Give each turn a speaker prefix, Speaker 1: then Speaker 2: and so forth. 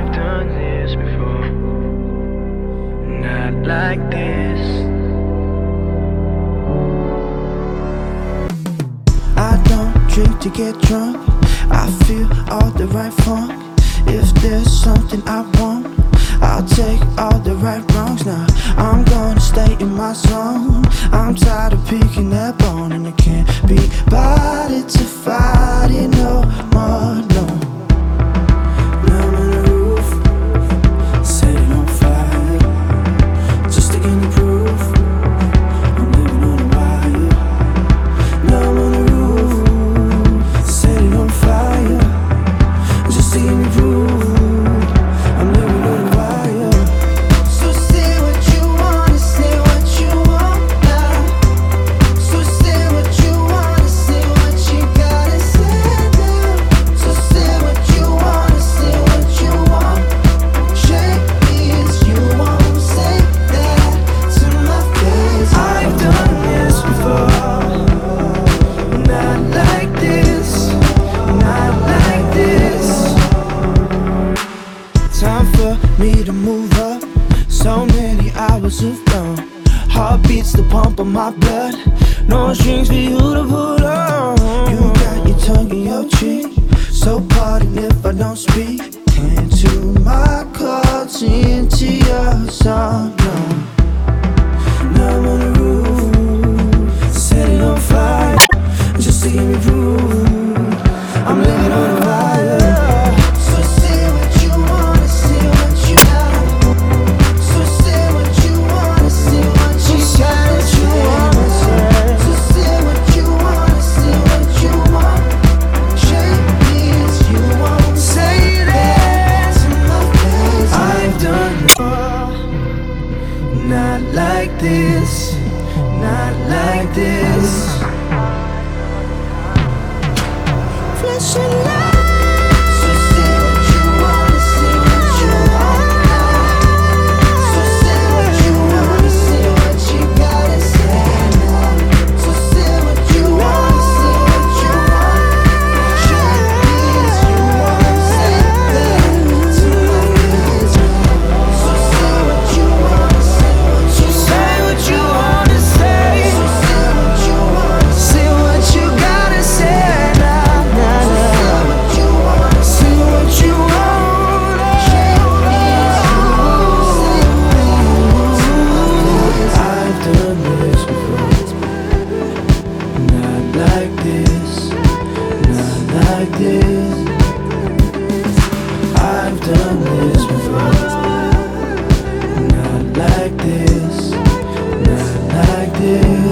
Speaker 1: I've done this before. Not like this.
Speaker 2: drink to get drunk. I feel all the right funk. If there's something I want, I'll take all the right wrongs. Now I'm gonna stay in my zone. I'm tired of picking that bone, and I can't be bothered. me to move up. So many hours of gone. Heartbeats the pump of my blood. No strings for you to pull on. You got your tongue in your cheek. So pardon if I don't speak. this, not like this. like this. I've done this before. Not like this. Not like this.